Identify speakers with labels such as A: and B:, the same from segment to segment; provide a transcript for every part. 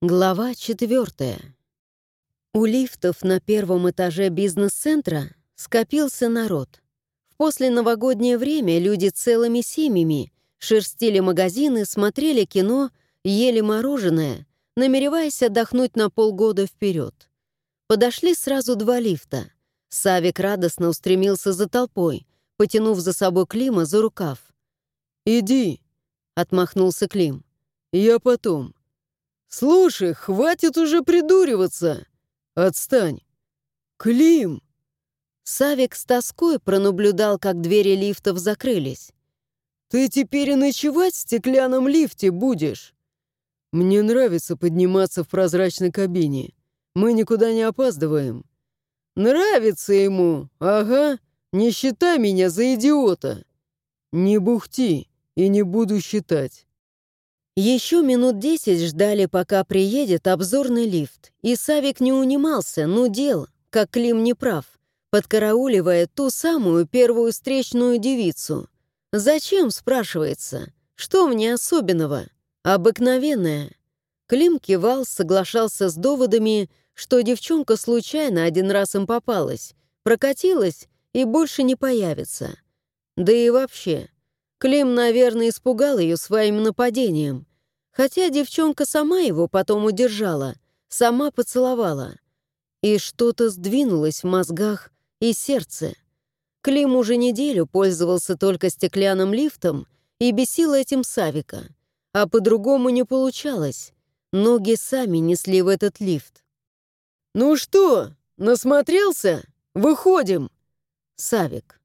A: Глава четвертая. У лифтов на первом этаже бизнес-центра скопился народ. В посленовогоднее время люди целыми семьями шерстили магазины, смотрели кино, ели мороженое, намереваясь отдохнуть на полгода вперед. Подошли сразу два лифта. Савик радостно устремился за толпой, потянув за собой Клима за рукав.
B: «Иди», — отмахнулся Клим. «Я потом». «Слушай, хватит уже придуриваться! Отстань! Клим!»
A: Савик с тоской пронаблюдал, как двери лифтов закрылись.
B: «Ты теперь и ночевать в стеклянном лифте будешь?» «Мне нравится подниматься в прозрачной кабине. Мы никуда не опаздываем». «Нравится ему, ага. Не считай меня за идиота». «Не бухти, и не буду считать».
A: Еще минут десять ждали, пока приедет обзорный лифт, и Савик не унимался, ну дел, как Клим не прав, подкарауливая ту самую первую встречную девицу. «Зачем?» — спрашивается. «Что мне особенного?» «Обыкновенное». Клим кивал, соглашался с доводами, что девчонка случайно один раз им попалась, прокатилась и больше не появится. Да и вообще, Клим, наверное, испугал ее своим нападением. Хотя девчонка сама его потом удержала, сама поцеловала. И что-то сдвинулось в мозгах и сердце. Клим уже неделю пользовался только стеклянным лифтом и бесил этим Савика. А по-другому не получалось. Ноги сами несли в этот лифт.
B: «Ну что, насмотрелся? Выходим!»
A: Савик.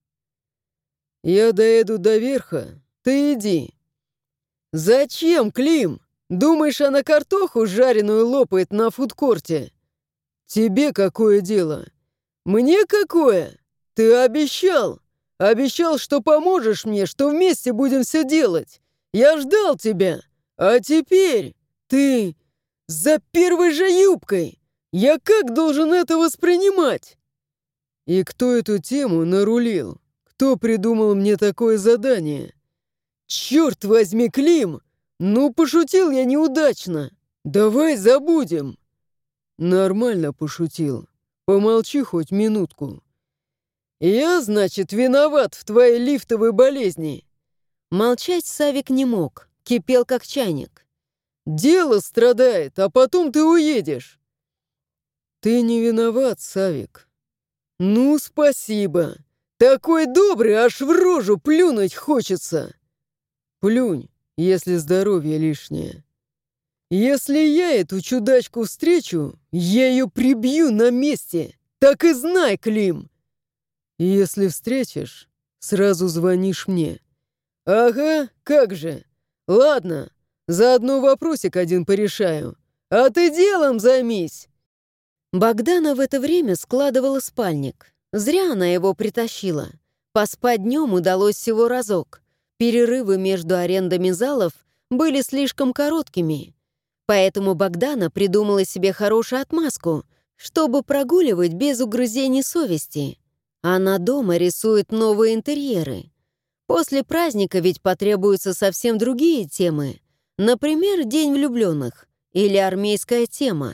B: «Я доеду до верха, ты иди». «Зачем, Клим?» Думаешь, она картоху жареную лопает на фудкорте? Тебе какое дело? Мне какое? Ты обещал. Обещал, что поможешь мне, что вместе будем все делать. Я ждал тебя. А теперь ты за первой же юбкой. Я как должен это воспринимать? И кто эту тему нарулил? Кто придумал мне такое задание? Черт возьми, Клим! «Ну, пошутил я неудачно. Давай забудем». «Нормально пошутил. Помолчи хоть минутку». «Я, значит, виноват в твоей лифтовой болезни».
A: Молчать Савик не мог, кипел как чайник.
B: «Дело страдает, а потом ты уедешь». «Ты не виноват, Савик». «Ну, спасибо. Такой добрый, аж в рожу плюнуть хочется». «Плюнь если здоровье лишнее. Если я эту чудачку встречу, я ее прибью на месте. Так и знай, Клим. Если встретишь, сразу звонишь мне. Ага, как же. Ладно, заодно вопросик один порешаю. А ты делом займись.
A: Богдана в это время складывала спальник. Зря она его притащила. Поспать днем удалось всего разок. Перерывы между арендами залов были слишком короткими, поэтому Богдана придумала себе хорошую отмазку, чтобы прогуливать без угрызений совести. Она дома рисует новые интерьеры. После праздника ведь потребуются совсем другие темы. Например, День влюбленных или армейская тема.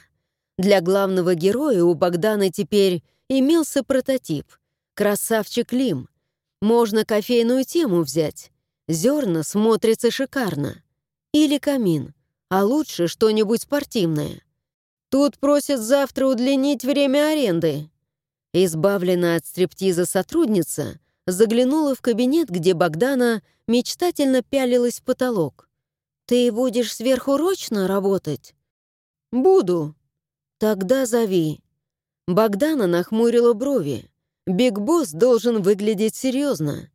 A: Для главного героя у Богдана теперь имелся прототип — красавчик Лим. Можно кофейную тему взять. Зерна смотрится шикарно. Или камин, а лучше что-нибудь спортивное. Тут просят завтра удлинить время аренды. Избавленная от стриптиза сотрудница заглянула в кабинет, где Богдана мечтательно пялилась в потолок. «Ты будешь сверхурочно работать?» «Буду». «Тогда зови». Богдана нахмурила брови. Биг Босс должен выглядеть серьезно.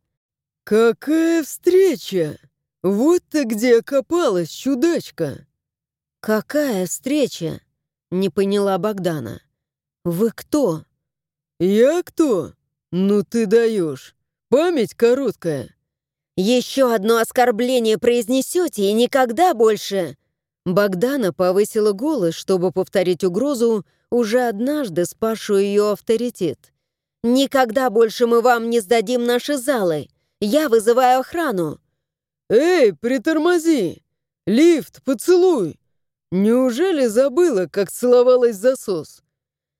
B: «Какая встреча! Вот ты где окопалась, чудачка!»
A: «Какая встреча?» — не поняла Богдана. «Вы кто?»
B: «Я кто? Ну ты даешь. Память короткая».
A: «Еще одно оскорбление произнесете и никогда больше...» Богдана повысила голос, чтобы повторить угрозу, уже однажды спасшую ее авторитет. «Никогда больше мы вам не сдадим наши залы. Я вызываю охрану!»
B: «Эй, притормози! Лифт, поцелуй! Неужели забыла, как целовалась засос?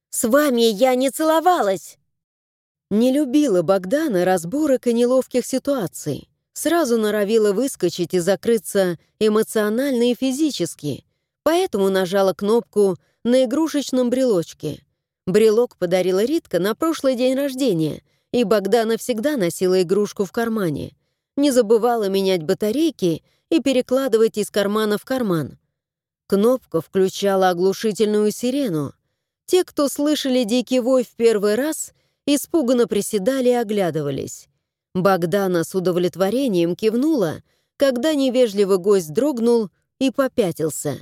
A: «С вами я не целовалась!» Не любила Богдана разборок и неловких ситуаций. Сразу норовила выскочить и закрыться эмоционально и физически, поэтому нажала кнопку на игрушечном брелочке. Брелок подарила Ритка на прошлый день рождения, и Богдана всегда носила игрушку в кармане. Не забывала менять батарейки и перекладывать из кармана в карман. Кнопка включала оглушительную сирену. Те, кто слышали дикий вой в первый раз, испуганно приседали и оглядывались. Богдана с удовлетворением кивнула, когда невежливый гость дрогнул и попятился.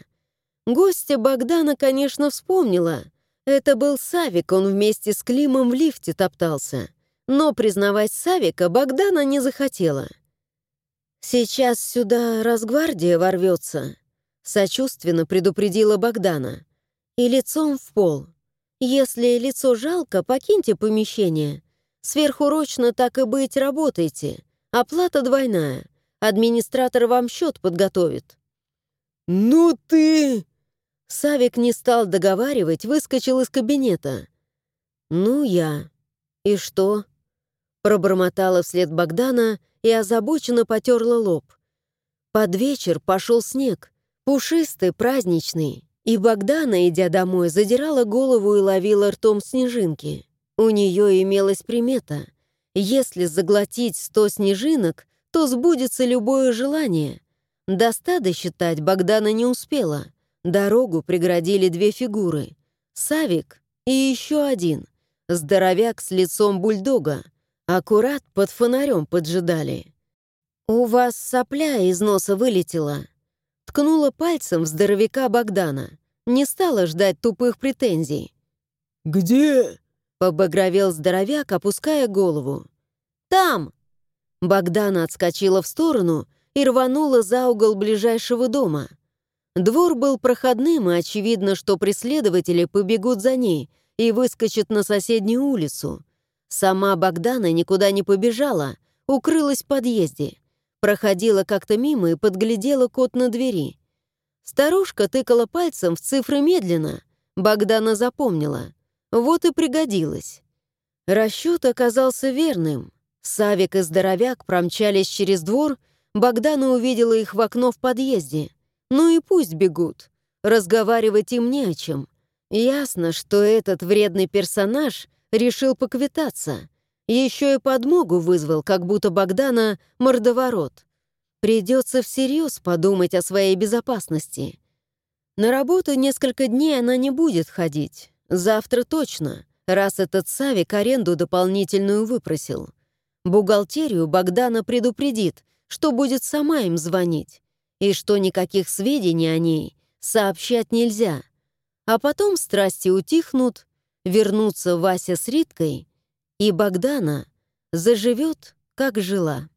A: Гостя Богдана, конечно, вспомнила. Это был Савик, он вместе с Климом в лифте топтался. Но признавать Савика Богдана не захотела. «Сейчас сюда Росгвардия ворвется», Сочувственно предупредила Богдана. И лицом в пол. Если лицо жалко, покиньте помещение. Сверхурочно так и быть работайте. Оплата двойная. Администратор вам счет подготовит.
B: «Ну ты...»
A: Савик не стал договаривать, выскочил из кабинета. «Ну я. И что?» Пробормотала вслед Богдана и озабоченно потерла лоб. Под вечер пошел снег. Пушистый, праздничный. И Богдана, идя домой, задирала голову и ловила ртом снежинки. У нее имелась примета. Если заглотить сто снежинок, то сбудется любое желание. До стада считать Богдана не успела. Дорогу преградили две фигуры. Савик и еще один. Здоровяк с лицом бульдога. Аккурат под фонарем поджидали. «У вас сопля из носа вылетела», Ткнула пальцем в здоровяка Богдана. Не стала ждать тупых претензий.
B: «Где?»
A: — побагровел здоровяк, опуская голову. «Там!» Богдана отскочила в сторону и рванула за угол ближайшего дома. Двор был проходным, и очевидно, что преследователи побегут за ней и выскочат на соседнюю улицу. Сама Богдана никуда не побежала, укрылась в подъезде. Проходила как-то мимо и подглядела код на двери. Старушка тыкала пальцем в цифры медленно. Богдана запомнила. Вот и пригодилась. Расчет оказался верным. Савик и здоровяк промчались через двор, Богдана увидела их в окно в подъезде. Ну и пусть бегут. Разговаривать им не о чем. Ясно, что этот вредный персонаж решил поквитаться. Еще и подмогу вызвал, как будто Богдана мордоворот. Придется всерьез подумать о своей безопасности. На работу несколько дней она не будет ходить. Завтра точно, раз этот Савик аренду дополнительную выпросил. Бухгалтерию Богдана предупредит, что будет сама им звонить, и что никаких сведений о ней сообщать нельзя. А потом страсти утихнут, вернутся Вася с Риткой — и Богдана заживет, как жила.